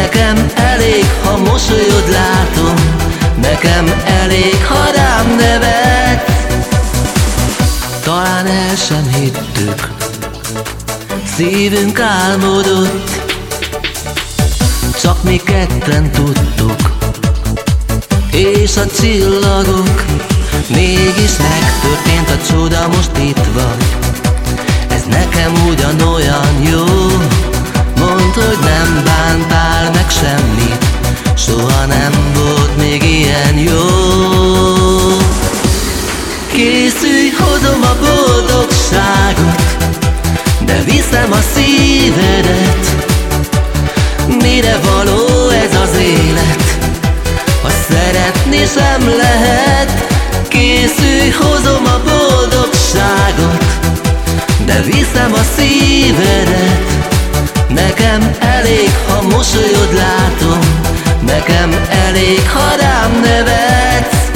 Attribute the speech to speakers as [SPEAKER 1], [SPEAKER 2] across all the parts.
[SPEAKER 1] Nekem elég, ha mosolyod látom. Nekem elég, ha rám nevet. Talán el sem hittük. Szívünk álmodott. Csak mi ketten tudtuk. És a csillagok Mégis megtörtént a csoda, most itt van Ez nekem ugyanolyan jó Mondd, hogy nem bántál meg semmit Soha nem volt még ilyen jó. Készülj, hozom a boldogságot De viszem a szívedet. Mire való ez az élet? Ha szeretni sem lehet Készülj, hozom a boldogságot De viszem a szívedet Nekem elég, ha mosolyod látom. Nekem elég, ha rám nevetsz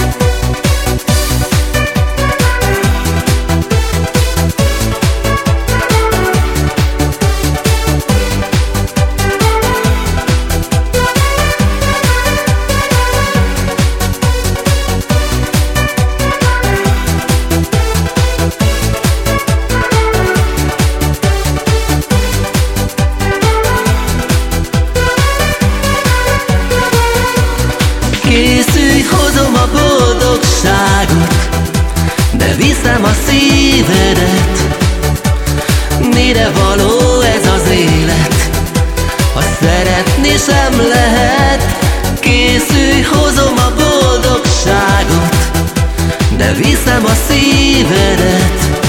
[SPEAKER 1] De viszem a szívedet.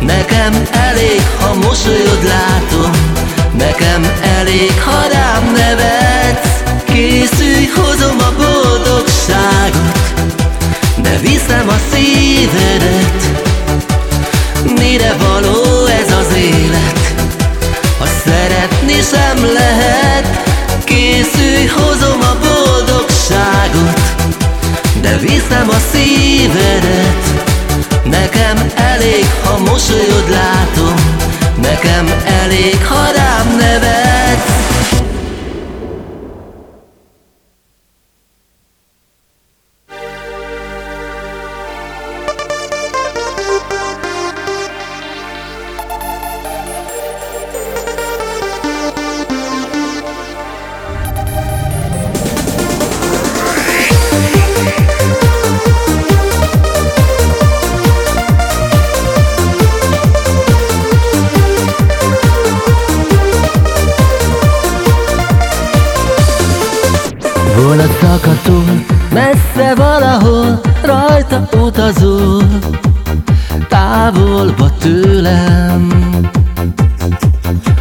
[SPEAKER 1] Nekem elég, ha mosolyod látom. Nekem elég, ha rám nevetsz. Készülj, hozom a boldogságot. De viszem a szívedet. Mire való ez az élet? Ha szeretni sem lehet Készülj, hozom a boldogságot De viszem a szívedet. Nekem elég, ha mosolyod látom. Nekem elég, ha rám nevetsz utazol Távolba tőlem.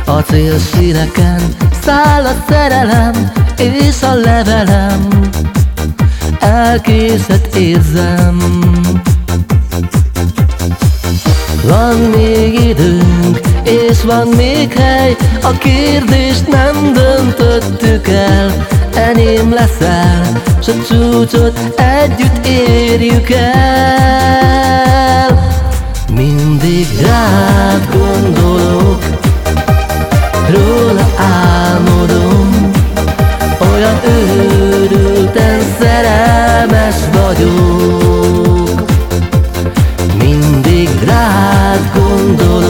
[SPEAKER 1] A célszíneken száll a szerelem És a levelem Elkészet érzem. Van még időnk, és van még hely A kérdést nem döntöttük el enyém leszel S a csúcsot együtt érjük el. Mindig rád gondolok Róla álmodom Olyan őrülten szerelmes vagyok. Mindig rád gondolok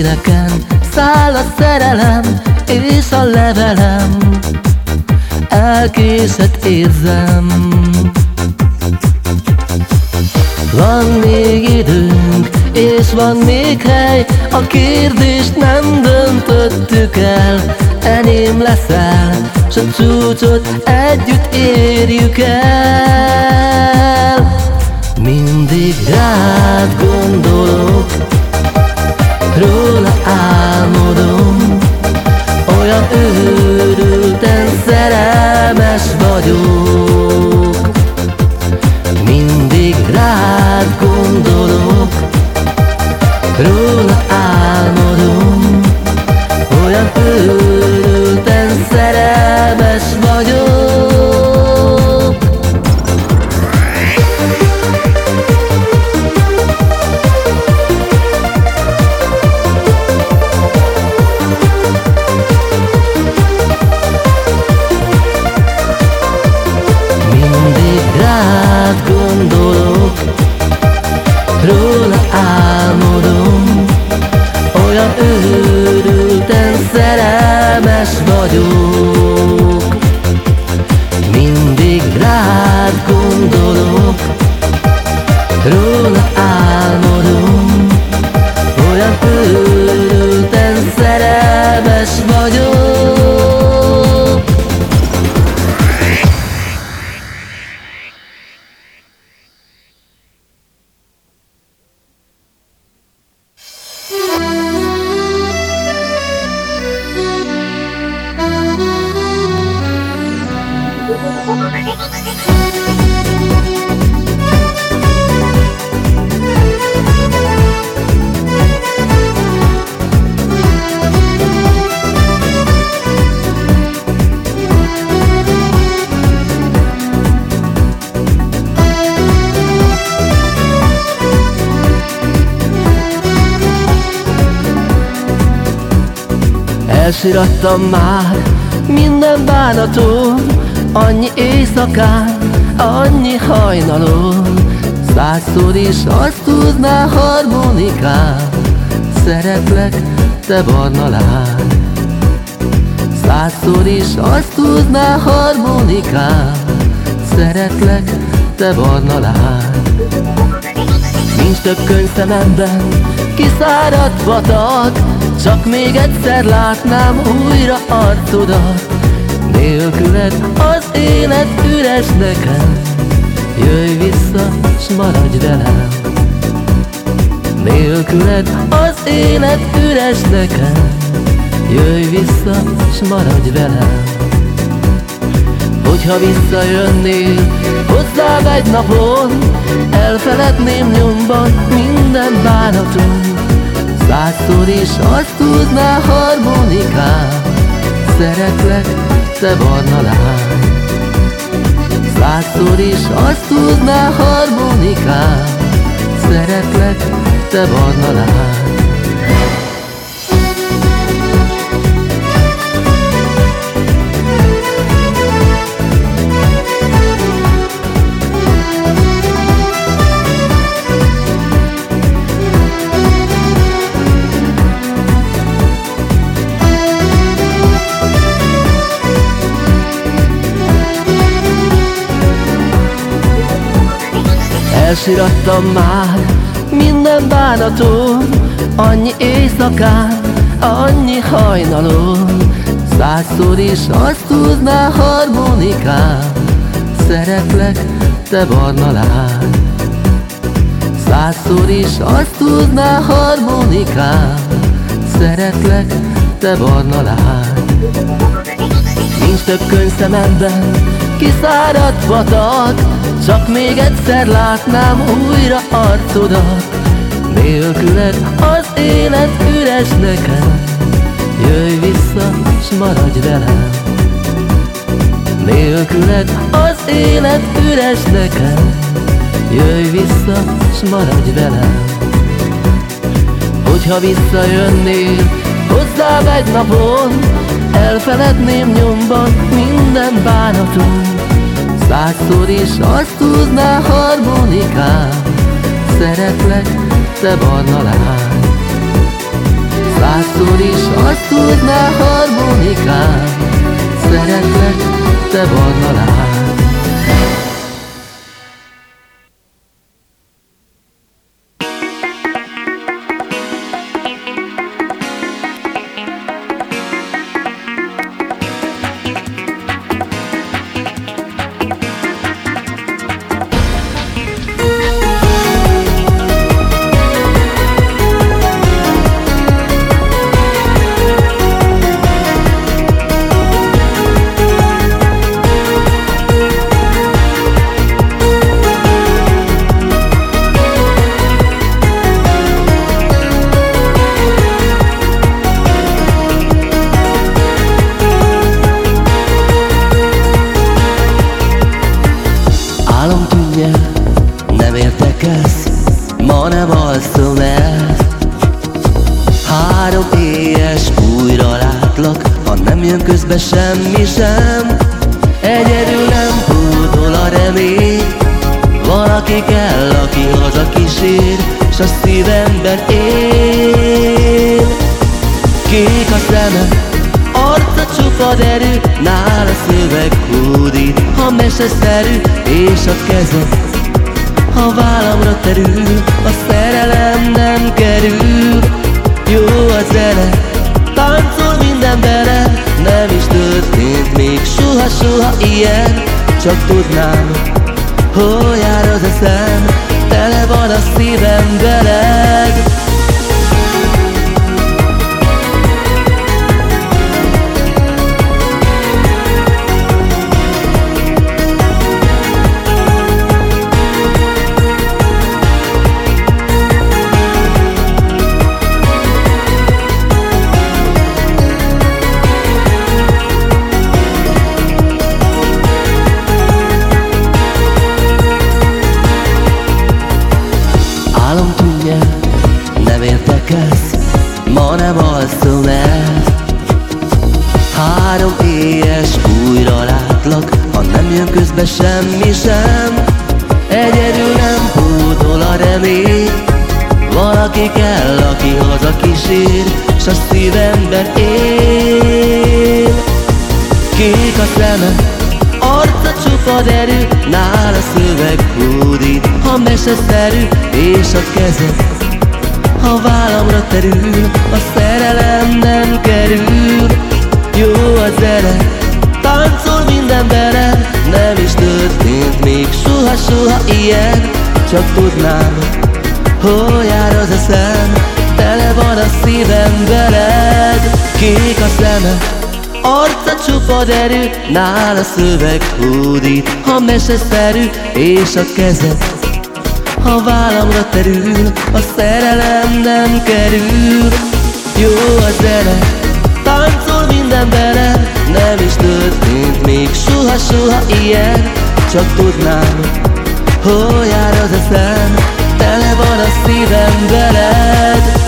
[SPEAKER 1] célszíneken száll a szerelem és a levelem. Elkészet érzem. Van még időnk, és van még hely A kérdést nem döntöttük el. Enyém leszel, s a csúcsot együtt érjük el. Mindig rád gondolok Róla álmodom Olyan őrülten szerelmes vagyok. Mindig rád gondolok Róla álmodom Olyan őrülten Elsirattam már. Minden bánatom Annyi éjszakán, annyi hajnalon Százszor is azt tudná harmonikán Szeretlek, te barna lány. Százszor is azt tudná harmonikán Szeretlek, te barna lány. Nincs több könyv szememben, kiszáradt patak Csak még egyszer látnám újra arcodat. Nélküled az élet üres nekem Jöjj vissza, s maradj velem. Nélküled az élet üres nekem Jöjj vissza, s maradj velem Hogyha visszajönnél hozzám egy napon Elfeledném nyomban minden bánatom Százszor is azt tudná harmonikán Szeretlek, te barna lány. Százszor is azt tudná harmonikán Szeretlek, te barna lány Elsirattam már minden bánatom Annyi éjszakán, annyi hajnalon Százszor is azt tudná harmonikán Szeretlek, te barna lány. Százszor is azt tudná harmonikán Szeretlek, te barna lány. Nincs több könyv szememben, kiszáradt patak Csak még egyszer látnám újra arcodat. Nélküled az élet üres nekem Jöjj vissza, s maradj velem. Nélküled az élet üres nekem Jöjj vissza, s maradj velem. Hogyha visszajönnél hozzám egy napon Elfeledném nyomban minden bánatom Százszor is azt tudná harmonikán Szeretlek, te barna lány. Százszor is azt tudná harmonikán Szeretlek, te barna lány Valaki kell, aki haza kísér S a szívemben él. Kék a szeme, arca csupa derű Nála szöveg hódít, ha meseszerű És a keze, ha vállamra terül A szerelem nem kerül. Jó a zene, táncol minden bele nem is történt még soha-soha ilyen Csak tudnám, hol jár az eszem? Tele van a szívem veled közbe semmi sem. Egyedül nem pótol a remény. Valaki kell, aki haza kísér S a szívemben él. Kék a szeme, arca csupa derű Nála szöveg hódít, ha meseszerű És a keze, ha vállamra terül A szerelem nem kerül. Jó a zene, táncol minden bele nem is történt még soha-soha ilyen. Csak tudnám, hol jár az eszem Tele van a szívem veled. Kék a szeme, arca csupa derű Nála szöveg hódít, ha meseszerű És a kezed, ha vállamra terül A szerelem nem kerül. Jó a zene, táncol minden bele nem is történt még soha-soha ilyen. Csak tudnám, hol jár az eszem Tele van a szívem veled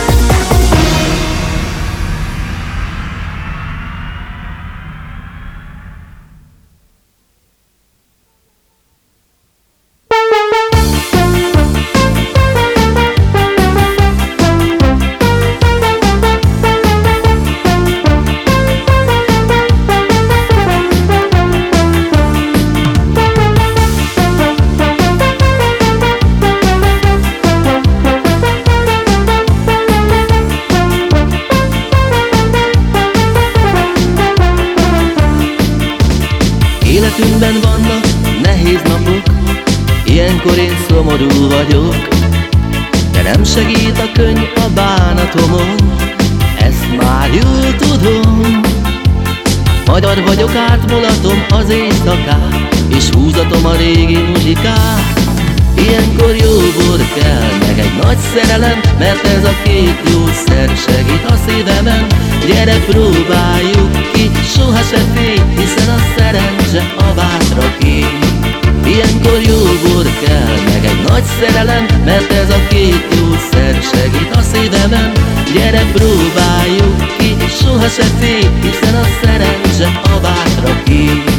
[SPEAKER 1] szerelem Mert ez a két jószer segít a szívemen Gyere próbáljuk ki, soha se fél Hiszen a szerencse a várra kér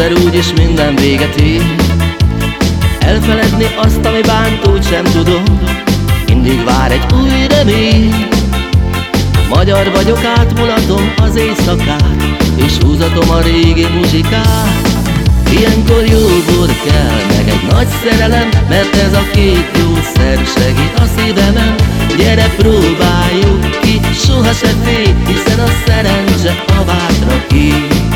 [SPEAKER 1] Egyszer úgyis minden véget ér. Elfeledni azt, ami bánt, úgy sem tudom. Mindig vár egy új remény. Magyar vagyok, átmulatom az éjszakát És húzatom a régi muzsikát. Ilyenkor jó bor kell, meg egy nagy szerelem Mert ez a két szer segít a szívemen. Gyere próbáljuk ki, soha se félj Hiszen a szerencse a vátra ki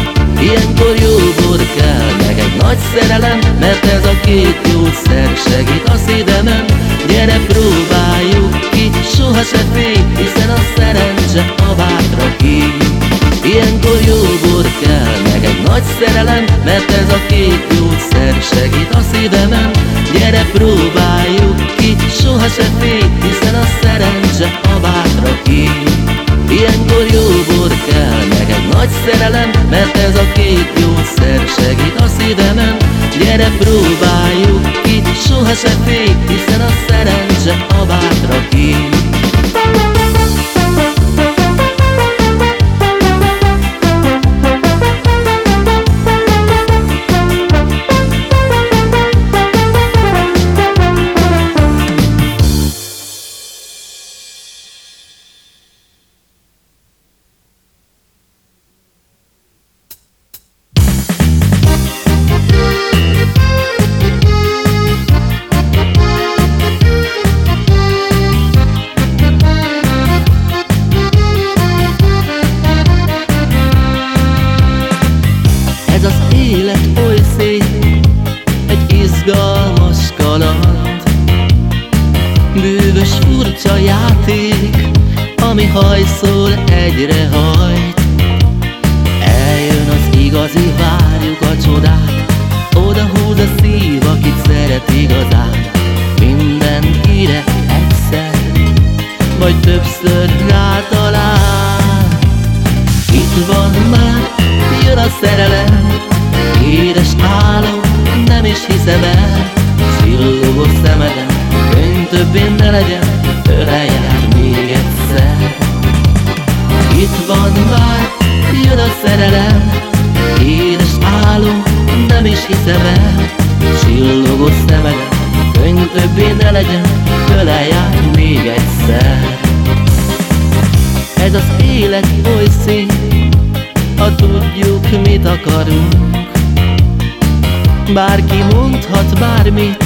[SPEAKER 1] Ilyenkor jó bor kell, meg egy nagy szerelem Mert ez a két szer segít a szívemen Gyere próbáljuk ki, soha se félj Hiszen a szerencse a vátra ki Ilyenkor jó bor kell, meg egy nagy szerelem Mert ez a két gyógyszer segít a szívemen Gyere próbáljuk ki, soha se félj Hiszen a szerencse a bátra ki Ilyenkor nagy szerelem Mert ez a két gyógyszer segít a szívemen. Gyere próbáljuk ki, soha se félj Hiszen a szerencse a bátra vár, jön a szerelem. Édes álom, nem is hiszem el. Csillogó szemed, könny többé ne legyen Föleljárj még egyszer. Ez az élet oly szép, ha tudjuk, mit akarunk. Bárki mondhat bármit,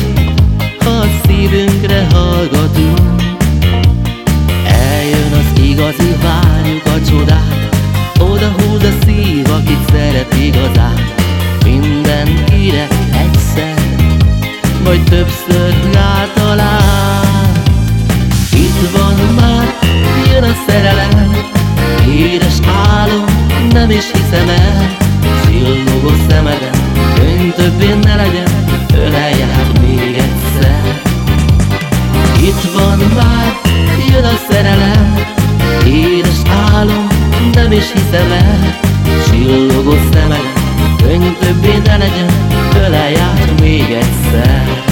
[SPEAKER 1] ha a szívünkre hallgatunk. Eljön az igazi, várjuk a csodát. Oda húz a szív, akit szeret igazán. Mindenkire egyszer Vagy többször rátalál Itt van már, jön a szerelem. Édes álom, nem is hiszem el. Csillogó szemeden, könyv többé ne legyen, öleljen. is hiszem el. Csillogó szemed Könnyű többé ne legyen Ölelj még egyszer.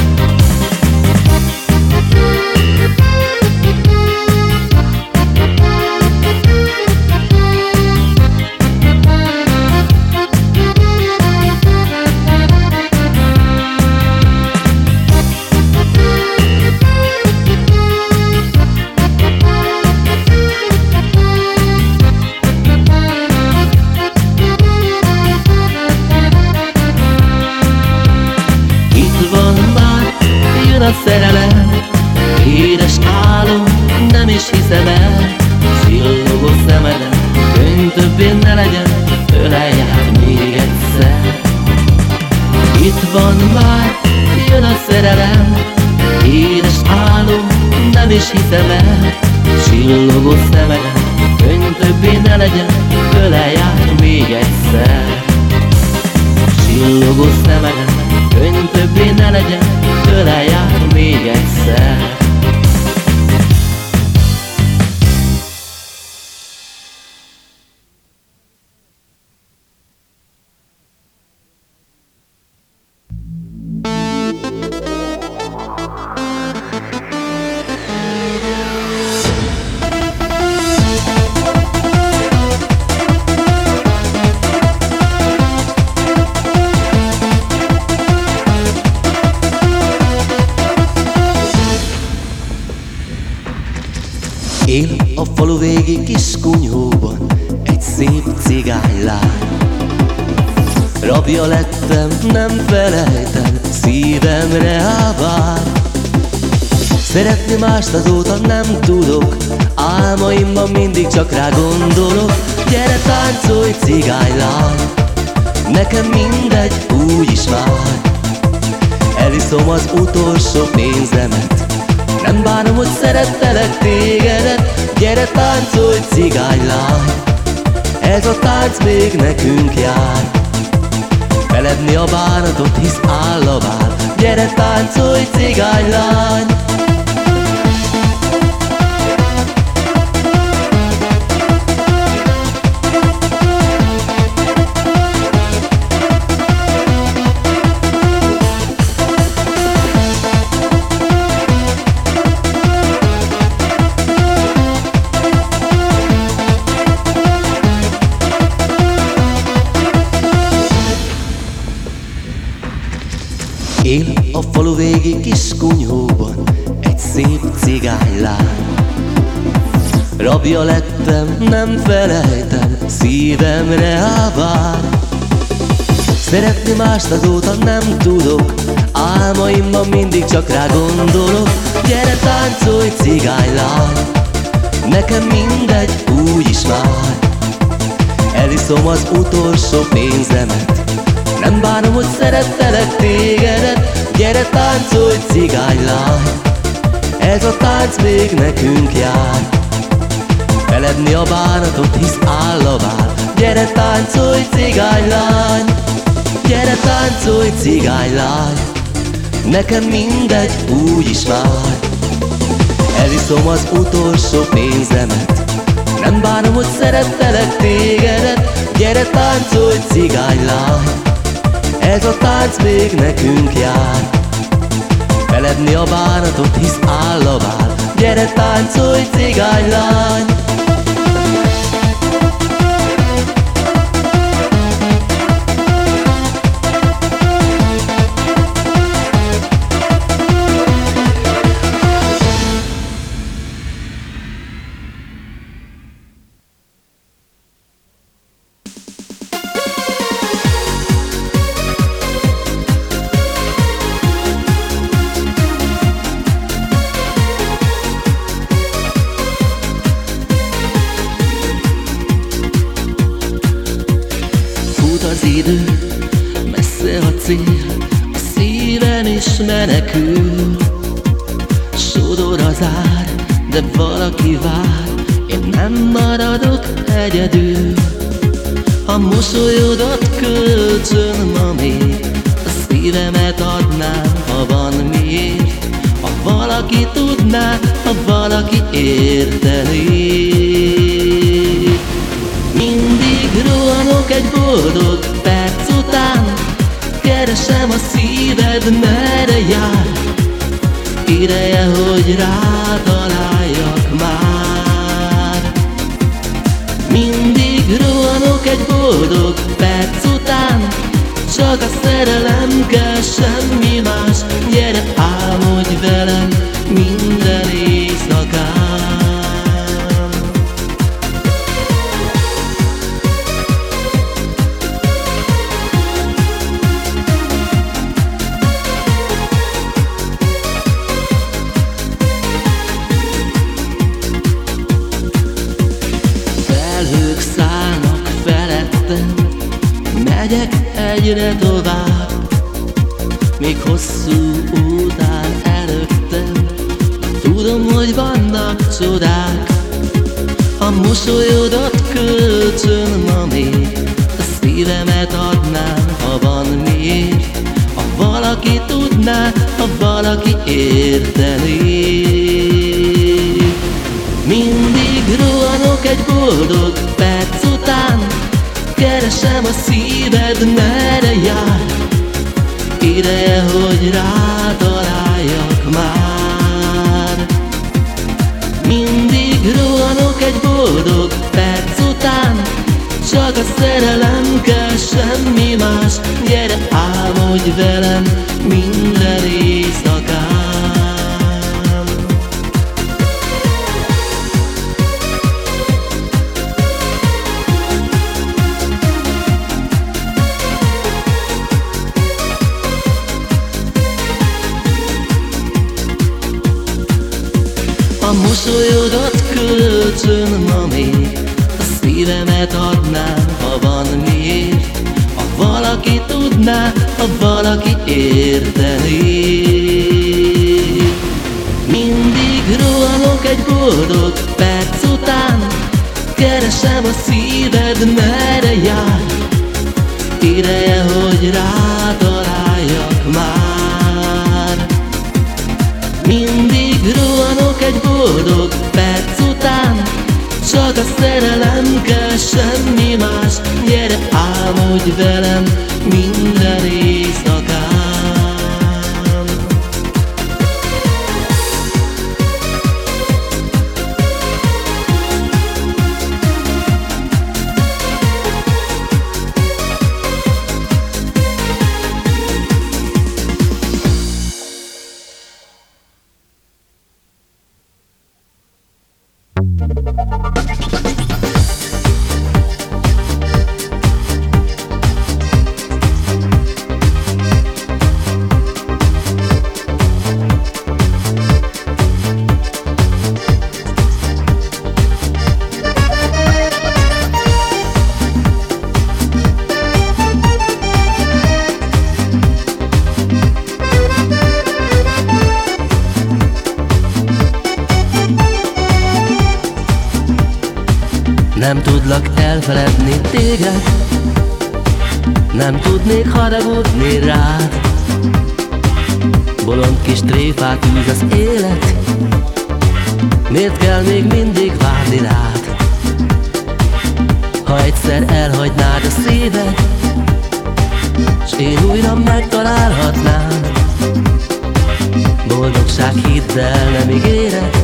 [SPEAKER 1] Él a falu végi kis kunyhóban egy szép cigánylány Rabja lettem, nem felejtem, szívemre állvár Szeretni mást azóta nem tudok Álmaimban mindig csak rá gondolok. Gyere táncolj cigánylány Nekem mindegy, úgy is már Eliszom az utolsó pénzemet Nem bánom, hogy szerettelek tégedet. Gyere táncolj cigánylány Ez a tánc még nekünk jár. Feledni a bánatot, hisz áll a bár Gyere táncolj cigánylány a falu végi kis kunyhóban egy szép cigánylány Rabja lettem, nem felejtem, szívemre állvár Szeretni mást azóta nem tudok Álmaimban mindig csak rá gondolok. Gyere táncolj cigánylány Nekem mindegy, úgy is már. Eliszom az utolsó pénzemet nem bánom, hogy szerettelek tégedet Gyere táncolj cigánylány Ez a tánc még nekünk jár. Feledni a bánatot, hisz áll a vár Gyere táncolj cigánylány Gyere táncolj cigánylány Nekem mindegy, úgy is már Eliszom az utolsó pénzemet. Nem bánom, hogy szerettelek tégedet. Gyere táncolj cigánylány ez a tánc még nekünk jár. Feledni a bánatot, hisz áll a vár Gyere táncolj cigánylány az egyre tovább? Még hosszú út áll előttem. Tudom, hogy vannak csodák. A mosolyodat kölcsön ma még. A szívemet adnám, ha van miért Ha valaki tudná, ha valaki értené. Mindig rohanok egy boldog perc után Keresem a szíved, merre jár? Ideje, hogy rátaláljak már. Mindig rohanok egy boldog perc után Csak a szerelem kell, semmi más. Gyere, álmodj velem minden éjszakán mosolyodat kölcsön ma A szívemet adnám, ha van miért. Ha valaki tudná, ha valaki értené. Mindig rohanok egy boldog perc után Keresem a szíved, merre jár. Ideje, hogy rátaláljak már. Mindig boldog perc után Csak a szerelem kell, semmi más Gyere, álmodj velem Tudlak elfeledni téged. Nem tudnék haragudni rád. Bolond kis tréfát űz az élet. Miért kell még mindig várni rád? Ha egyszer elhagynád a szíved S én újra megtalálhatnám. Boldogság hidd el, nem ígéret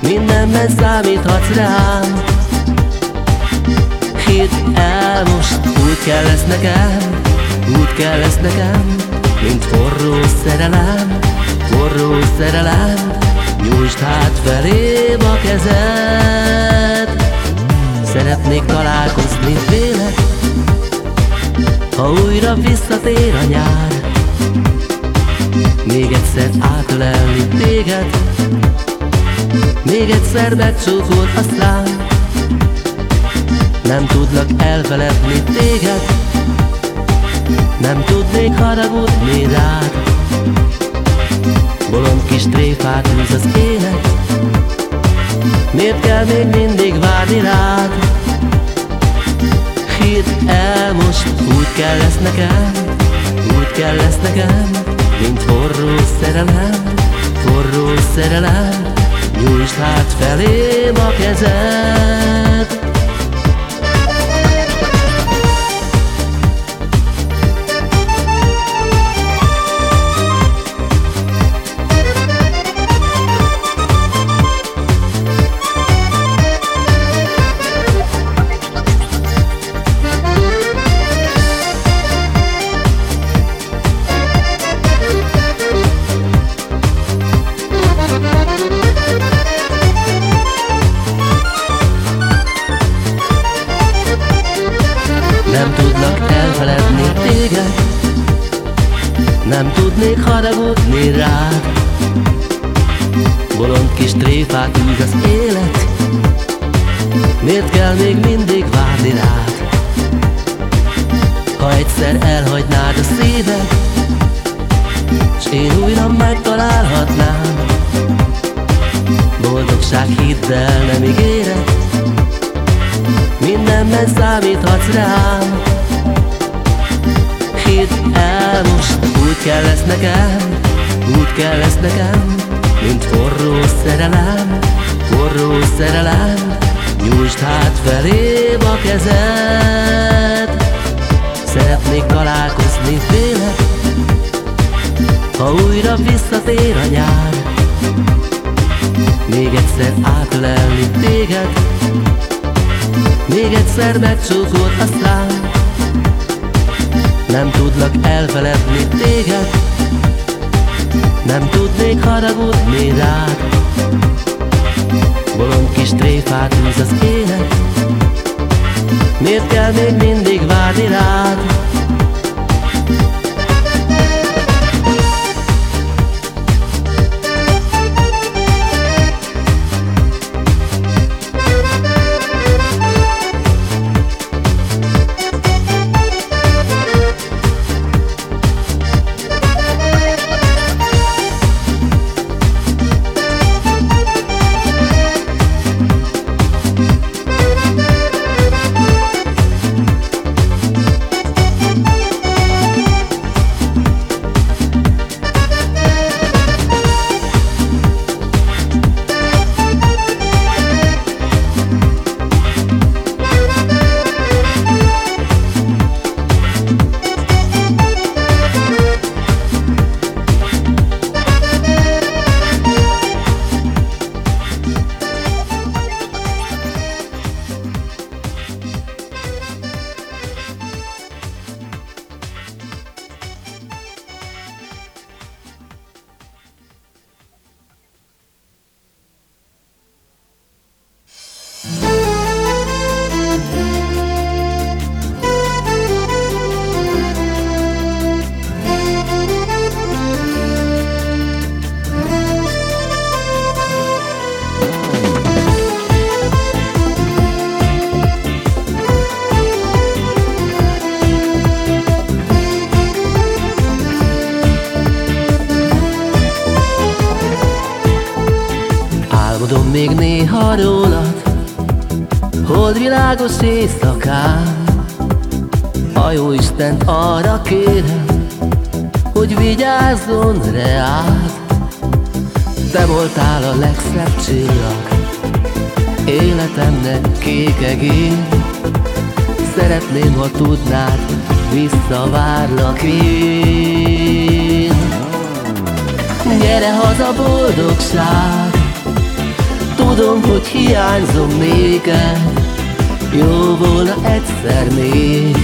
[SPEAKER 1] Mindenben számíthatsz rám Hidd el most, úgy kell lesz nekem Úgy kell lesz nekem Mint forró szerelem Forró szerelem Nyújtsd hát felém a kezed. Szeretnék találkozni véled Ha újra visszatér a nyár. Még egyszer átölelni téged még egyszer megcsókolt a szám Nem tudlak elfeledni téged. Nem tudnék haragudni rád. Bolond kis tréfát űz az élet. Miért kell még mindig várni rád? Hidd el most, úgy kell lesz nekem. Úgy kell lesz nekem Mint forró szerelem. Forró szerelem Nyújtsd hát felém a kezed űz az élet. Miért kell még mindig várni rád? Ha egyszer elhagynád a szíved S én újra megtalálhatnám. Boldogság hidd el, nem ígéret Mindenben számíthatsz rám. Hidd el most úgy kell lesz nekem, úgy kell lesz nekem Mint forró szerelem, forró szerelem Nyújtsd hát felém a kezed. Szeretnék találkozni véled Ha újra visszatér a nyár. Még egyszer átölelni téged Még egyszer megcsókolt a szám nem tudlak elfeledni téged Nem tudnék haragudni rád Bolond kis tréfát űz az élet Miért kell még mindig várni rád? Világos éjszakán A jó Istent arra kérem Hogy vigyázzon reád Te voltál a legszebb csillag Életemnek kék egér. Szeretném, ha tudnád Visszavárlak én. Gyere haza boldogság! Tudom, hogy hiányzom néked Jó volna egyszer még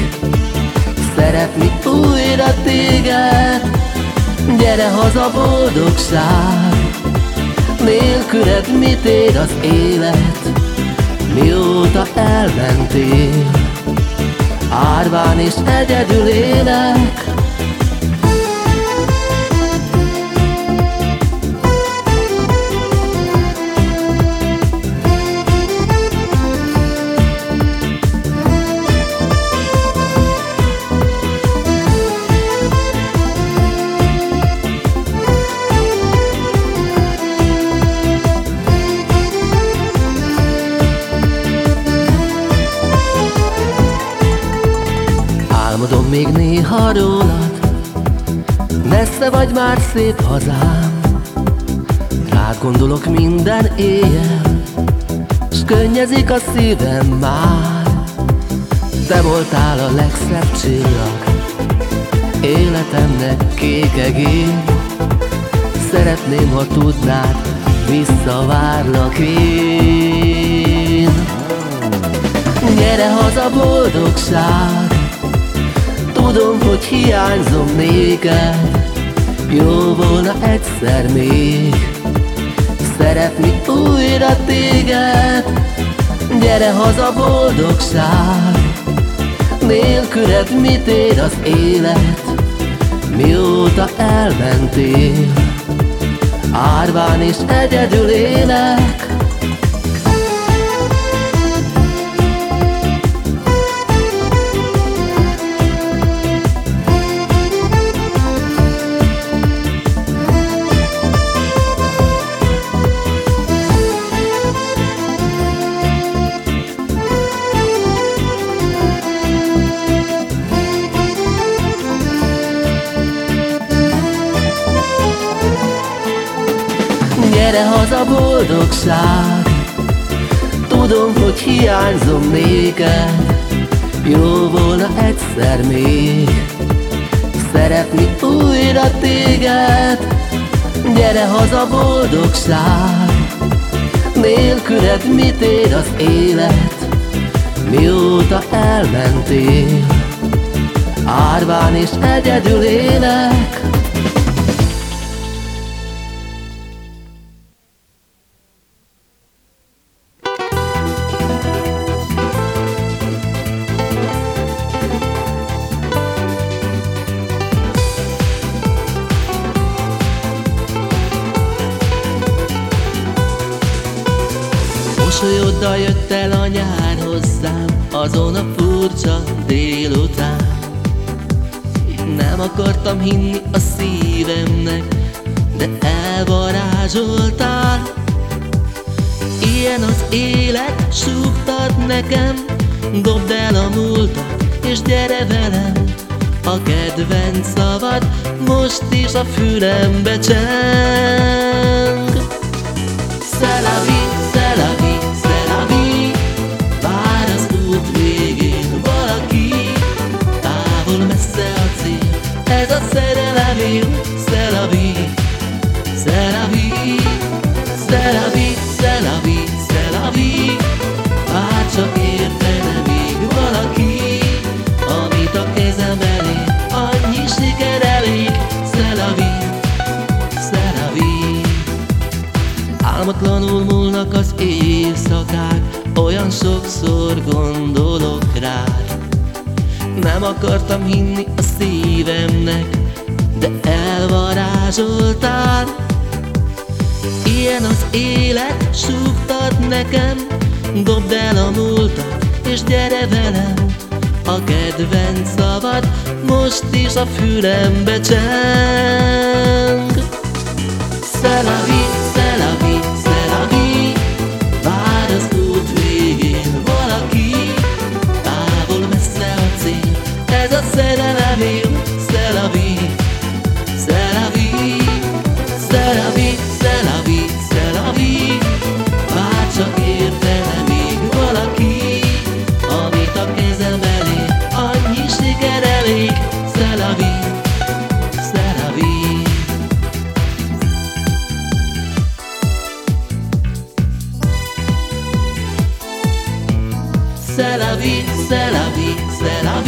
[SPEAKER 1] Szeretni újra téged. Gyere haza boldogság Nélküled mit ér az élet? Mióta elmentél Árván és egyedül élek még néha rólad. Messze vagy már szép hazám. Rád gondolok minden éjjel S könnyezik a szívem már. Te voltál a legszebb csillag Életemnek kék egér Szeretném, ha tudnád Visszavárlak én. Gyere haza boldogság Tudom, hogy hiányzom néked. Jó volna egyszer még Szeretni újra téged. Gyere haza boldogság. Nélküled mit ér az élet? Mióta elmentél? Árván és egyedül élek Gyere haza boldogság Tudom, hogy hiányzom néked. Jó volna egyszer még. Szeretni újra téged. Gyere haza boldogság Nélküled mit ér az élet? Mióta elmentél? Árván és egyedül élek jött el a nyár hozzám Azon a furcsa délután. Nem akartam hinni a szívemnek De elvarázsoltál. Ilyen az élet, súgtad nekem Dobd el a múltat és gyere velem. A kedvenc szavad most is a fülembe cseng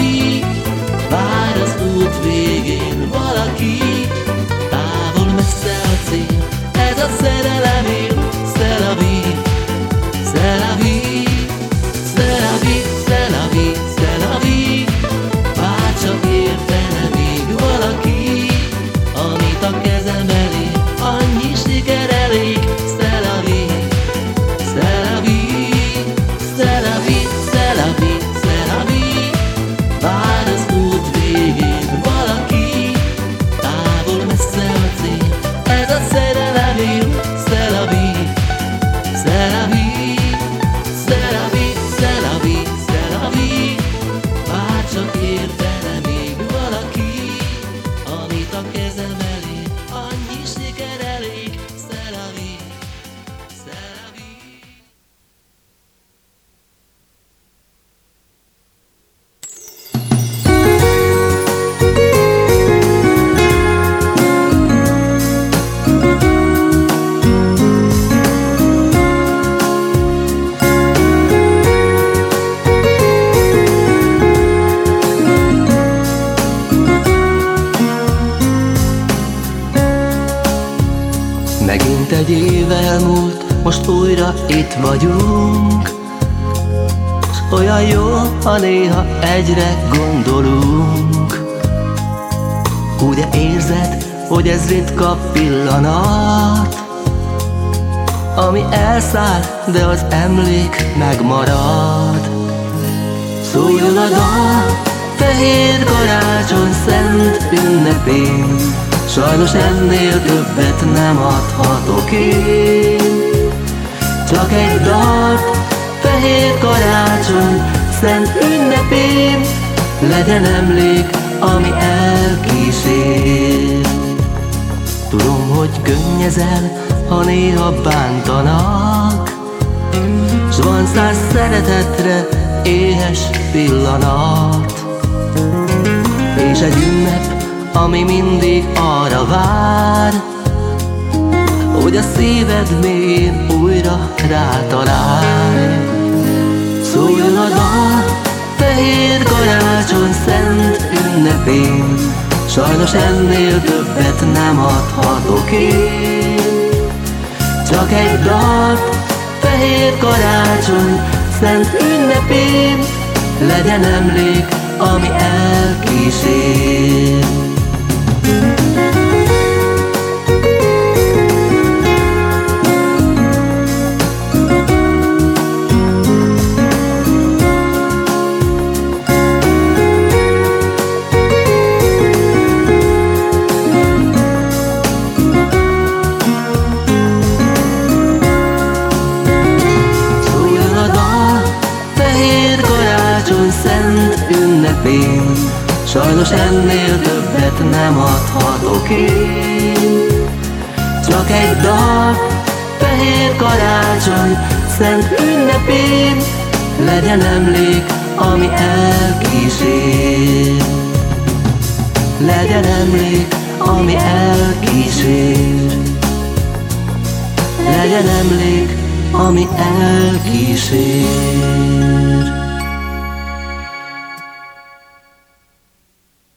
[SPEAKER 1] szelavi Vár az elmúlt, most újra itt vagyunk. Olyan jó, ha néha egyre gondolunk. Ugye érzed, hogy ez ritka pillanat Ami elszáll, de az emlék megmarad. Szóljon a dal, fehér karácsony szent ünnepén Sajnos ennél többet nem adhatok én. Csak egy dalt, fehér karácsony szent ünnepén Legyen emlék, ami elkísér. Tudom, hogy könnyezel, ha néha bántanak S van száz szeretetre éhes pillanat. És egy ünnep, ami mindig arra vár Hogy a szíved mélyén újra rátalálj Szóljon a dal, fehér karácsony szent ünnepén Sajnos ennél többet nem adhatok én. Csak egy dalt, fehér karácsony szent ünnepén Legyen emlék, ami elkísér Sajnos ennél többet nem adhatok én. Csak egy dal, fehér karácsony szent ünnepén Legyen emlék, ami elkísér. Legyen emlék, ami elkísér. Legyen emlék, ami elkísér